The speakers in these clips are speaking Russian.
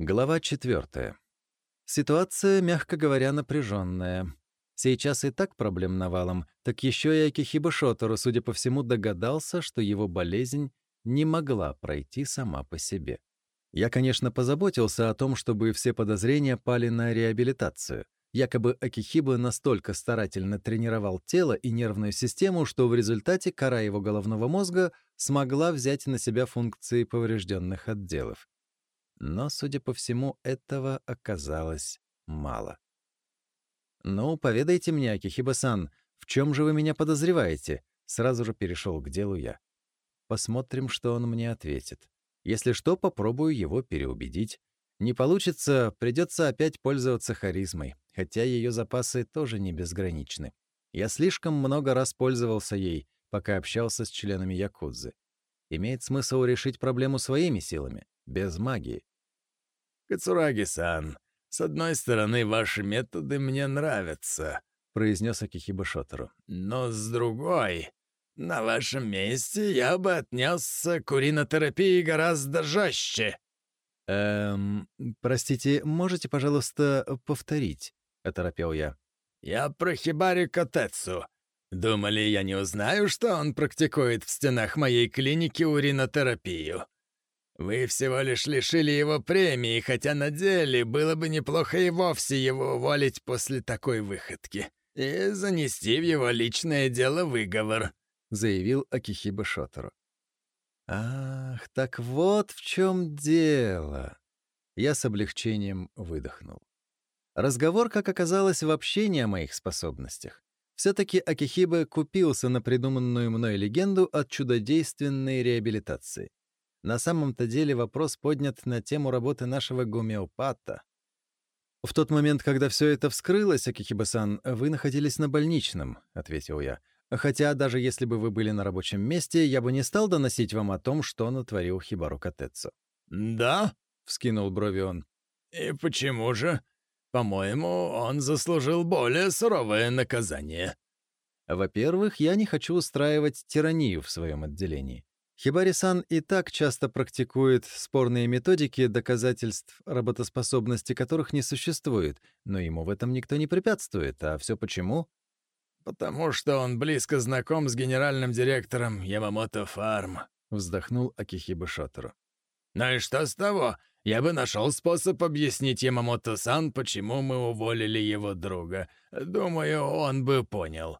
Глава 4. Ситуация, мягко говоря, напряженная. Сейчас и так проблем навалом, так еще и Акихиба Шотору, судя по всему, догадался, что его болезнь не могла пройти сама по себе. Я, конечно, позаботился о том, чтобы все подозрения пали на реабилитацию. Якобы Акихиба настолько старательно тренировал тело и нервную систему, что в результате кора его головного мозга смогла взять на себя функции поврежденных отделов. Но, судя по всему, этого оказалось мало. «Ну, поведайте мне, Акихиба-сан, в чем же вы меня подозреваете?» Сразу же перешел к делу я. Посмотрим, что он мне ответит. Если что, попробую его переубедить. Не получится, придется опять пользоваться харизмой, хотя ее запасы тоже не безграничны. Я слишком много раз пользовался ей, пока общался с членами Якудзы. Имеет смысл решить проблему своими силами, без магии. «Кацураги-сан, с одной стороны, ваши методы мне нравятся», — произнес Акихиба Шотору. «Но с другой, на вашем месте я бы отнесся к уринотерапии гораздо жестче». «Эм, простите, можете, пожалуйста, повторить?» — оторопел я. «Я про Хибари Котецу. Думали, я не узнаю, что он практикует в стенах моей клиники уринотерапию?» Вы всего лишь лишили его премии, хотя на деле было бы неплохо и вовсе его уволить после такой выходки и занести в его личное дело выговор», — заявил Акихиба Шотору. «Ах, так вот в чем дело!» Я с облегчением выдохнул. Разговор, как оказалось, вообще не о моих способностях. Все-таки Акихиба купился на придуманную мной легенду от чудодейственной реабилитации. На самом-то деле вопрос поднят на тему работы нашего гомеопата. «В тот момент, когда все это вскрылось, Акихиба-сан, вы находились на больничном», — ответил я. «Хотя даже если бы вы были на рабочем месте, я бы не стал доносить вам о том, что натворил Хибару Катецу». «Да?» — вскинул брови он. «И почему же? По-моему, он заслужил более суровое наказание». «Во-первых, я не хочу устраивать тиранию в своем отделении. Хибари-сан и так часто практикует спорные методики, доказательств работоспособности которых не существует, но ему в этом никто не препятствует. А все почему? «Потому что он близко знаком с генеральным директором Ямамото Фарм», — вздохнул Акихиба Шотору. «Ну и что с того? Я бы нашел способ объяснить Ямамото-сан, почему мы уволили его друга. Думаю, он бы понял».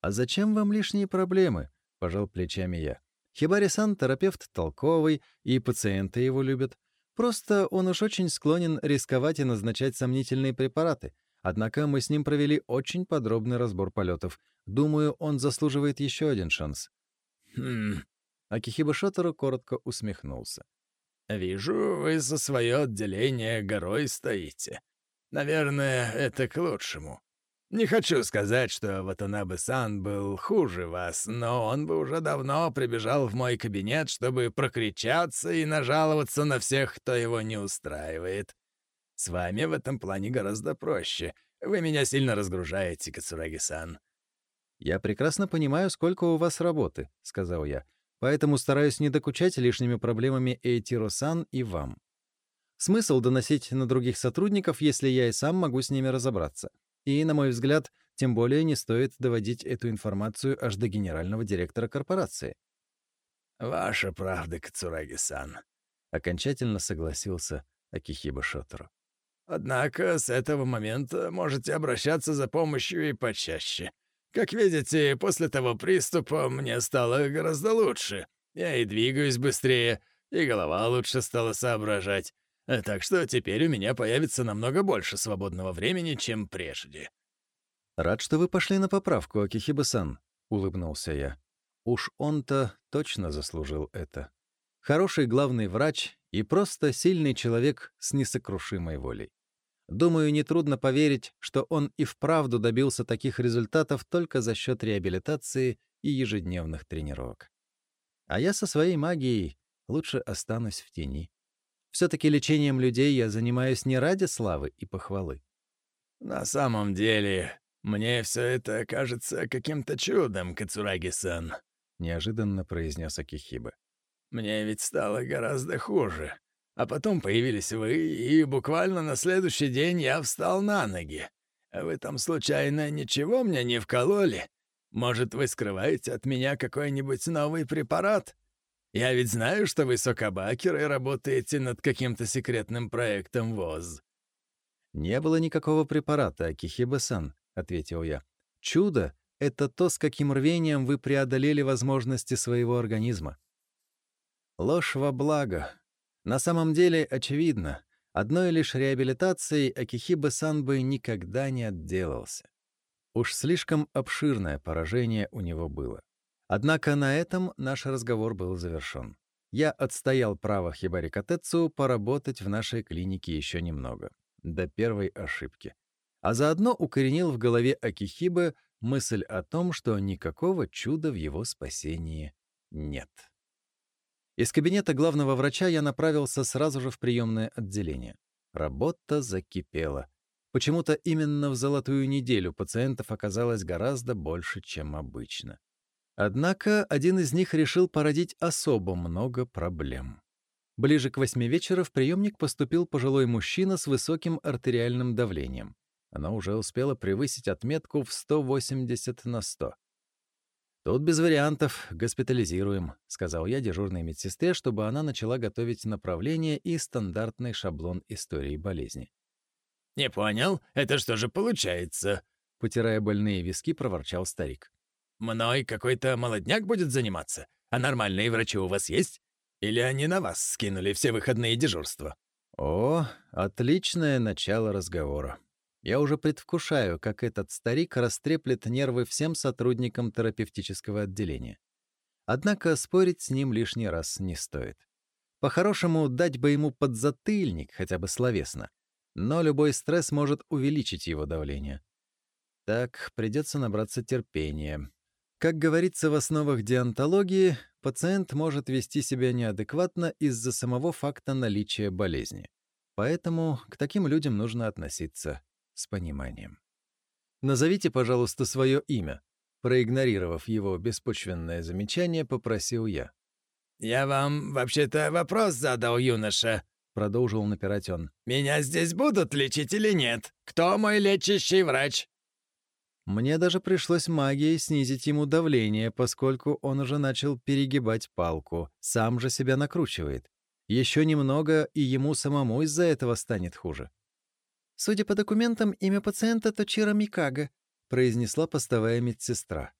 «А зачем вам лишние проблемы?» — пожал плечами я. Хибари-сан — терапевт толковый, и пациенты его любят. Просто он уж очень склонен рисковать и назначать сомнительные препараты. Однако мы с ним провели очень подробный разбор полетов. Думаю, он заслуживает еще один шанс. «Хм...» Акихиба Шотору коротко усмехнулся. «Вижу, вы за свое отделение горой стоите. Наверное, это к лучшему. Не хочу сказать, что Ватанабе-сан был хуже вас, но он бы уже давно прибежал в мой кабинет, чтобы прокричаться и нажаловаться на всех, кто его не устраивает. С вами в этом плане гораздо проще. Вы меня сильно разгружаете, Кацураги-сан». «Я прекрасно понимаю, сколько у вас работы», — сказал я, «поэтому стараюсь не докучать лишними проблемами Эйтиро-сан и вам. Смысл доносить на других сотрудников, если я и сам могу с ними разобраться. И, на мой взгляд, тем более не стоит доводить эту информацию аж до генерального директора корпорации. «Ваша правда, Кацураги-сан», — окончательно согласился Акихиба Шотору. «Однако с этого момента можете обращаться за помощью и почаще. Как видите, после того приступа мне стало гораздо лучше. Я и двигаюсь быстрее, и голова лучше стала соображать. Э, так что теперь у меня появится намного больше свободного времени, чем прежде». «Рад, что вы пошли на поправку, Акихиба-сан», — улыбнулся я. «Уж он-то точно заслужил это. Хороший главный врач и просто сильный человек с несокрушимой волей. Думаю, нетрудно поверить, что он и вправду добился таких результатов только за счет реабилитации и ежедневных тренировок. А я со своей магией лучше останусь в тени. Все-таки лечением людей я занимаюсь не ради славы и похвалы. «На самом деле, мне все это кажется каким-то чудом, Кацураги-сан», — неожиданно произнес Акихиба. «Мне ведь стало гораздо хуже. А потом появились вы, и буквально на следующий день я встал на ноги. А вы там случайно ничего мне не вкололи? Может, вы скрываете от меня какой-нибудь новый препарат? Я ведь знаю, что вы сокобакер и работаете над каким-то секретным проектом ВОЗ». «Не было никакого препарата, Акихиба-сан», — ответил я. «Чудо — это то, с каким рвением вы преодолели возможности своего организма». Ложь во благо. На самом деле, очевидно, одной лишь реабилитацией Акихиба-сан бы никогда не отделался. Уж слишком обширное поражение у него было. Однако на этом наш разговор был завершен. Я отстоял право Хибари Катецу поработать в нашей клинике еще немного, до первой ошибки. А заодно укоренил в голове Акихибы мысль о том, что никакого чуда в его спасении нет. Из кабинета главного врача я направился сразу же в приемное отделение. Работа закипела. Почему-то именно в золотую неделю пациентов оказалось гораздо больше, чем обычно. Однако один из них решил породить особо много проблем. Ближе к восьми вечера в приемник поступил пожилой мужчина с высоким артериальным давлением. Оно уже успело превысить отметку в 180 на 100. «Тут без вариантов, госпитализируем», — сказал я дежурной медсестре, чтобы она начала готовить направление и стандартный шаблон истории болезни. «Не понял, это что же получается?» Потирая больные виски, проворчал старик. Мной какой-то молодняк будет заниматься? А нормальные врачи у вас есть? Или они на вас скинули все выходные дежурства?» О, отличное начало разговора. Я уже предвкушаю, как этот старик растреплет нервы всем сотрудникам терапевтического отделения. Однако спорить с ним лишний раз не стоит. По-хорошему, дать бы ему подзатыльник, хотя бы словесно. Но любой стресс может увеличить его давление. Так, придется набраться терпения. Как говорится в основах диантологии, пациент может вести себя неадекватно из-за самого факта наличия болезни. Поэтому к таким людям нужно относиться с пониманием. «Назовите, пожалуйста, свое имя», Проигнорировав его беспочвенное замечание, попросил я. «Я вам вообще-то вопрос задал, юноша», — продолжил напирать он. «Меня здесь будут лечить или нет? Кто мой лечащий врач?» Мне даже пришлось магией снизить ему давление, поскольку он уже начал перегибать палку, сам же себя накручивает. Еще немного, и ему самому из-за этого станет хуже. «Судя по документам, имя пациента Точира Микага», — произнесла постовая медсестра.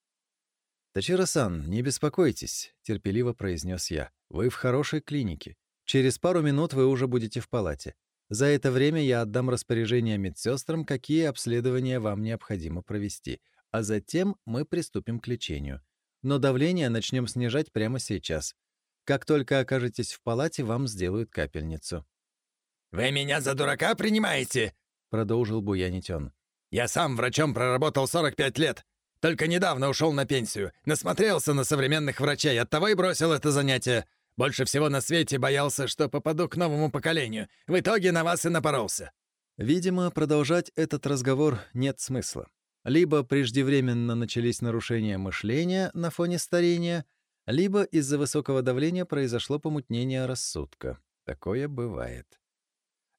«Точира-сан, не беспокойтесь», — терпеливо произнес я. «Вы в хорошей клинике. Через пару минут вы уже будете в палате. За это время я отдам распоряжение медсестрам, какие обследования вам необходимо провести, а затем мы приступим к лечению. Но давление начнем снижать прямо сейчас. Как только окажетесь в палате, вам сделают капельницу». «Вы меня за дурака принимаете?» — продолжил буянить он. «Я сам врачом проработал 45 лет. Только недавно ушел на пенсию. Насмотрелся на современных врачей, оттого и бросил это занятие. Больше всего на свете боялся, что попаду к новому поколению. В итоге на вас и напоролся». Видимо, продолжать этот разговор нет смысла. Либо преждевременно начались нарушения мышления на фоне старения, либо из-за высокого давления произошло помутнение рассудка. Такое бывает.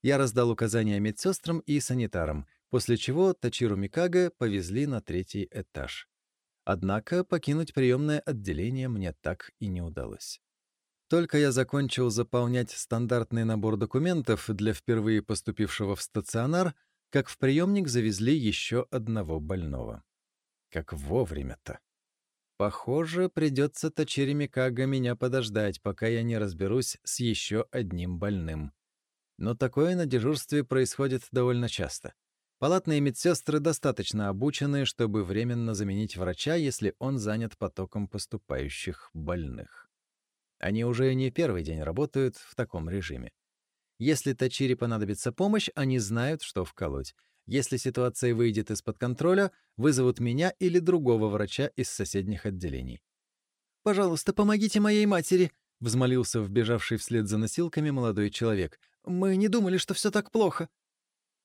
Я раздал указания медсестрам и санитарам, после чего Тачиру Микага повезли на третий этаж. Однако покинуть приемное отделение мне так и не удалось. Только я закончил заполнять стандартный набор документов для впервые поступившего в стационар, как в приемник завезли еще одного больного. Как вовремя-то. Похоже, придется Тачири Микага меня подождать, пока я не разберусь с еще одним больным. Но такое на дежурстве происходит довольно часто. Палатные медсестры достаточно обучены, чтобы временно заменить врача, если он занят потоком поступающих больных. Они уже не первый день работают в таком режиме. Если Тачире понадобится помощь, они знают, что вколоть. Если ситуация выйдет из-под контроля, вызовут меня или другого врача из соседних отделений. «Пожалуйста, помогите моей матери», — взмолился вбежавший вслед за носилками молодой человек. «Мы не думали, что все так плохо».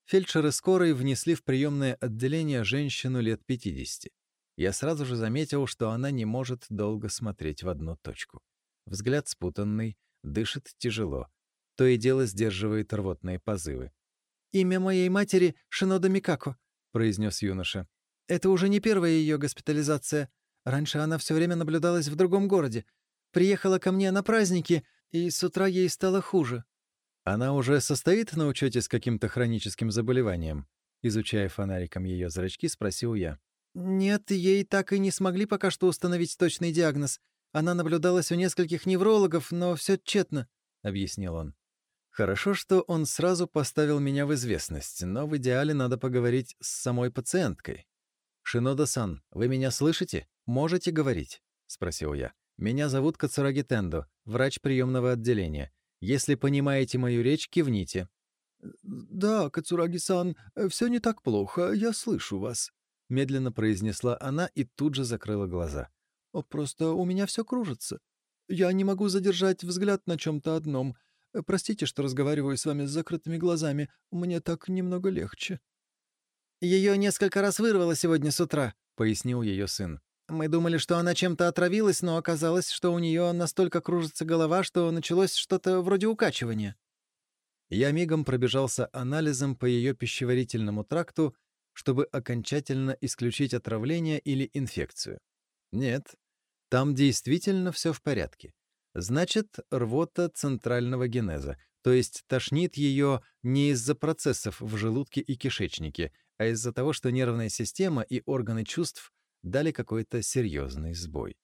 Фельдшеры скорой внесли в приемное отделение женщину лет 50. Я сразу же заметил, что она не может долго смотреть в одну точку. Взгляд спутанный, дышит тяжело. то и дело сдерживает рвотные позывы. «Имя моей матери — Шинода Микако», — произнес юноша. «Это уже не первая ее госпитализация. Раньше она все время наблюдалась в другом городе. Приехала ко мне на праздники, и с утра ей стало хуже». «Она уже состоит на учете с каким-то хроническим заболеванием?» Изучая фонариком ее зрачки, спросил я. «Нет, ей так и не смогли пока что установить точный диагноз. Она наблюдалась у нескольких неврологов, но все тщетно», — объяснил он. Хорошо, что он сразу поставил меня в известность, но в идеале надо поговорить с самой пациенткой. «Шинода-сан, вы меня слышите? Можете говорить?» — спросил я. «Меня зовут Кацураги Тендо, врач приемного отделения. Если понимаете мою речь, кивните». «Да, Кацураги-сан, все не так плохо, я слышу вас», — медленно произнесла она и тут же закрыла глаза. «Просто у меня все кружится. Я не могу задержать взгляд на чем-то одном. Простите, что разговариваю с вами с закрытыми глазами. Мне так немного легче». «Ее несколько раз вырвало сегодня с утра», — пояснил ее сын. «Мы думали, что она чем-то отравилась, но оказалось, что у нее настолько кружится голова, что началось что-то вроде укачивания». Я мигом пробежался анализом по ее пищеварительному тракту, чтобы окончательно исключить отравление или инфекцию. Нет, там действительно все в порядке. Значит, рвота центрального генеза, то есть тошнит ее не из-за процессов в желудке и кишечнике, а из-за того, что нервная система и органы чувств дали какой-то серьезный сбой.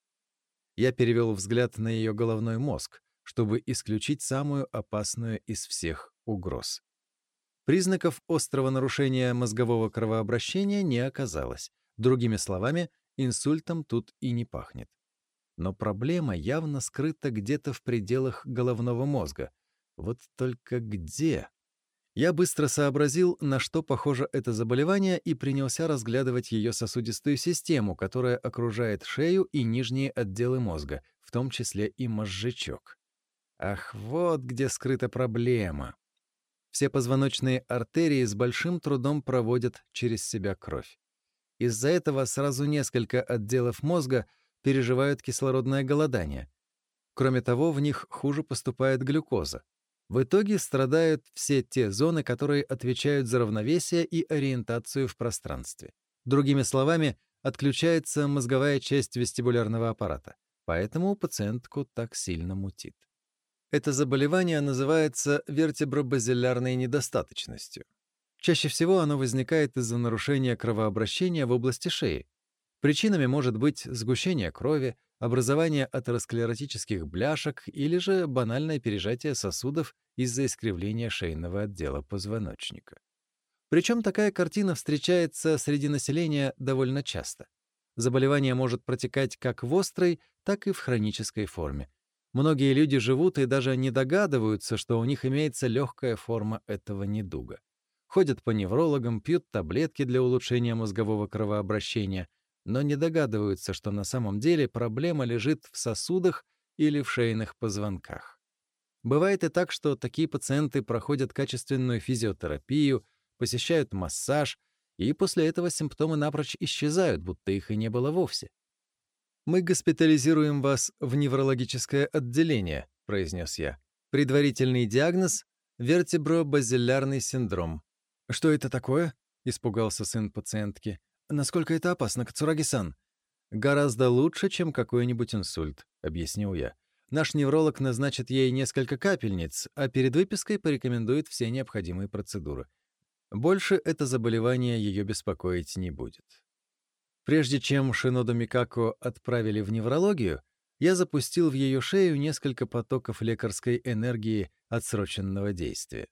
Я перевел взгляд на ее головной мозг, чтобы исключить самую опасную из всех угроз. Признаков острого нарушения мозгового кровообращения не оказалось. Другими словами, инсультом тут и не пахнет. Но проблема явно скрыта где-то в пределах головного мозга. Вот только где? Я быстро сообразил, на что похоже это заболевание, и принялся разглядывать ее сосудистую систему, которая окружает шею и нижние отделы мозга, в том числе и мозжечок. Ах, вот где скрыта проблема. Все позвоночные артерии с большим трудом проводят через себя кровь. Из-за этого сразу несколько отделов мозга переживают кислородное голодание. Кроме того, в них хуже поступает глюкоза. В итоге страдают все те зоны, которые отвечают за равновесие и ориентацию в пространстве. Другими словами, отключается мозговая часть вестибулярного аппарата. Поэтому пациентку так сильно мутит. Это заболевание называется вертебробазилярной недостаточностью. Чаще всего оно возникает из-за нарушения кровообращения в области шеи. Причинами может быть сгущение крови, образование атеросклеротических бляшек или же банальное пережатие сосудов из-за искривления шейного отдела позвоночника. Причем такая картина встречается среди населения довольно часто. Заболевание может протекать как в острой, так и в хронической форме, Многие люди живут и даже не догадываются, что у них имеется легкая форма этого недуга. Ходят по неврологам, пьют таблетки для улучшения мозгового кровообращения, но не догадываются, что на самом деле проблема лежит в сосудах или в шейных позвонках. Бывает и так, что такие пациенты проходят качественную физиотерапию, посещают массаж, и после этого симптомы напрочь исчезают, будто их и не было вовсе. «Мы госпитализируем вас в неврологическое отделение», — произнес я. «Предварительный диагноз — вертебробазилярный синдром». «Что это такое?» — испугался сын пациентки. «Насколько это опасно, Кацураги-сан?» «Гораздо лучше, чем какой-нибудь инсульт», — объяснил я. «Наш невролог назначит ей несколько капельниц, а перед выпиской порекомендует все необходимые процедуры. Больше это заболевание ее беспокоить не будет». Прежде чем Шиноду Микако отправили в неврологию, я запустил в ее шею несколько потоков лекарской энергии отсроченного действия.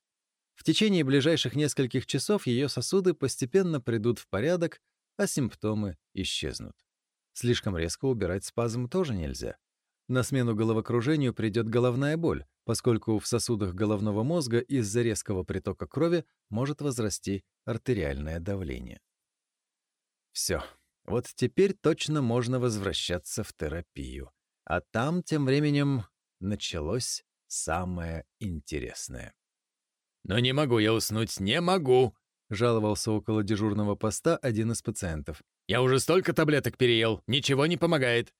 В течение ближайших нескольких часов ее сосуды постепенно придут в порядок, а симптомы исчезнут. Слишком резко убирать спазм тоже нельзя. На смену головокружению придет головная боль, поскольку в сосудах головного мозга из-за резкого притока крови может возрасти артериальное давление. Все. Вот теперь точно можно возвращаться в терапию. А там тем временем началось самое интересное. «Но не могу я уснуть, не могу!» — жаловался около дежурного поста один из пациентов. «Я уже столько таблеток переел, ничего не помогает».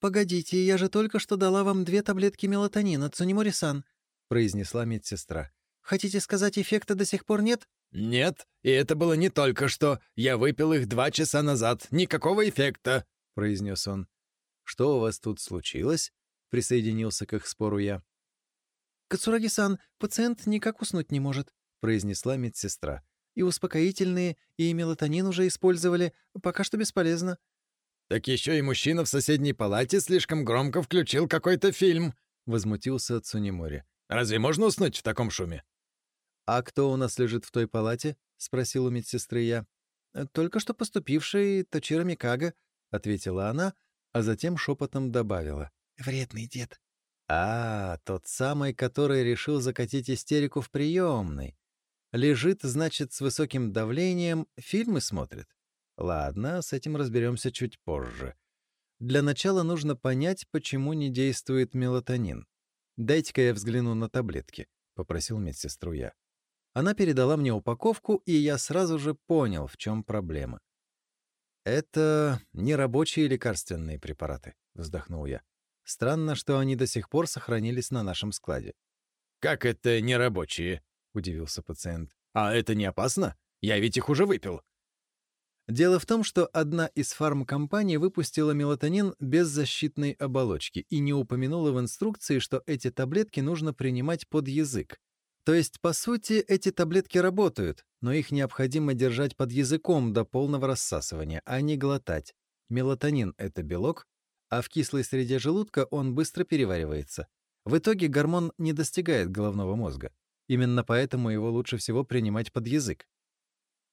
«Погодите, я же только что дала вам две таблетки мелатонина, Цунимори-сан», — произнесла медсестра. «Хотите сказать, эффекта до сих пор нет?» «Нет, и это было не только что. Я выпил их два часа назад. Никакого эффекта», — произнес он. «Что у вас тут случилось?» — присоединился к их спору я. «Кацураги-сан, пациент никак уснуть не может», — произнесла медсестра. «И успокоительные, и мелатонин уже использовали. Пока что бесполезно». «Так еще и мужчина в соседней палате слишком громко включил какой-то фильм», — возмутился Цунимори. «Разве можно уснуть в таком шуме?» «А кто у нас лежит в той палате?» — спросил у медсестры я. «Только что поступивший Точиро Микага», — ответила она, а затем шепотом добавила. «Вредный дед». А, тот самый, который решил закатить истерику в приемной. Лежит, значит, с высоким давлением, фильмы смотрит. Ладно, с этим разберемся чуть позже. Для начала нужно понять, почему не действует мелатонин. «Дайте-ка я взгляну на таблетки», — попросил медсестру я. Она передала мне упаковку, и я сразу же понял, в чем проблема. «Это не рабочие лекарственные препараты», — вздохнул я. Странно, что они до сих пор сохранились на нашем складе. «Как это нерабочие?» — удивился пациент. «А это не опасно? Я ведь их уже выпил». Дело в том, что одна из фармкомпаний выпустила мелатонин без защитной оболочки и не упомянула в инструкции, что эти таблетки нужно принимать под язык. То есть, по сути, эти таблетки работают, но их необходимо держать под языком до полного рассасывания, а не глотать. Мелатонин — это белок, а в кислой среде желудка он быстро переваривается. В итоге гормон не достигает головного мозга. Именно поэтому его лучше всего принимать под язык.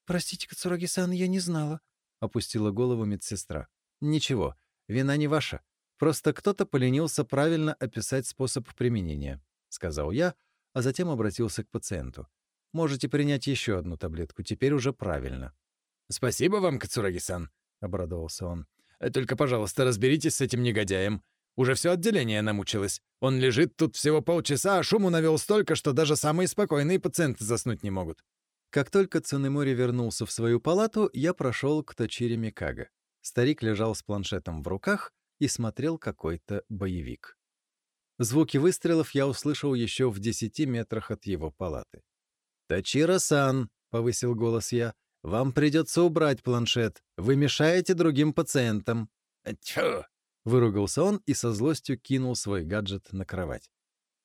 «Простите, Кацураги-сан, я не знала», — опустила голову медсестра. «Ничего, вина не ваша. Просто кто-то поленился правильно описать способ применения», — сказал я, а затем обратился к пациенту. «Можете принять еще одну таблетку, теперь уже правильно». «Спасибо вам, Кацураги-сан», — обрадовался он. Только, пожалуйста, разберитесь с этим негодяем. Уже все отделение намучилось. Он лежит тут всего полчаса, а шуму навел столько, что даже самые спокойные пациенты заснуть не могут». Как только Цунемори вернулся в свою палату, я прошел к Точире Микаго. Старик лежал с планшетом в руках и смотрел какой-то боевик. Звуки выстрелов я услышал еще в десяти метрах от его палаты. «Точиро-сан!» — повысил голос я. Вам придется убрать планшет. Вы мешаете другим пациентам». «Тьфу!» — выругался он и со злостью кинул свой гаджет на кровать.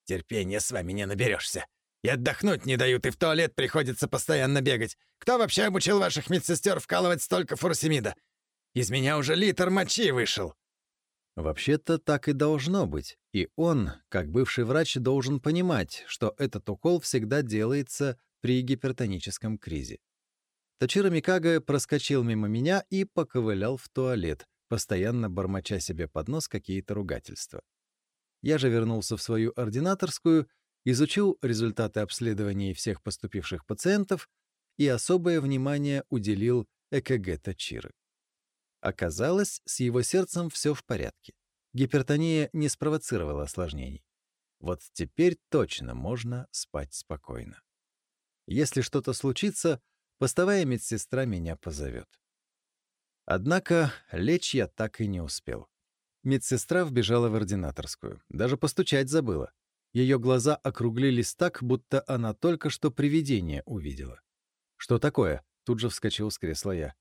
«Терпения с вами не наберешься. И отдохнуть не дают, и в туалет приходится постоянно бегать. Кто вообще обучил ваших медсестер вкалывать столько фурсемида? Из меня уже литр мочи вышел». Вообще-то так и должно быть. И он, как бывший врач, должен понимать, что этот укол всегда делается при гипертоническом кризе. Тачиро Микаго проскочил мимо меня и поковылял в туалет, постоянно бормоча себе под нос какие-то ругательства. Я же вернулся в свою ординаторскую, изучил результаты обследований всех поступивших пациентов и особое внимание уделил ЭКГ Тачиры. Оказалось, с его сердцем все в порядке. Гипертония не спровоцировала осложнений. Вот теперь точно можно спать спокойно. Если что-то случится, Постовая медсестра меня позовет. Однако лечь я так и не успел. Медсестра вбежала в ординаторскую. Даже постучать забыла. Ее глаза округлились так, будто она только что привидение увидела. «Что такое?» — тут же вскочил с кресла я.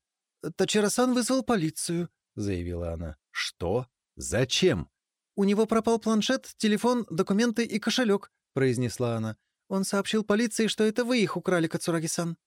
«Тачарасан вызвал полицию», — заявила она. «Что? Зачем?» «У него пропал планшет, телефон, документы и кошелек», — произнесла она. «Он сообщил полиции, что это вы их украли, Кацураги-сан».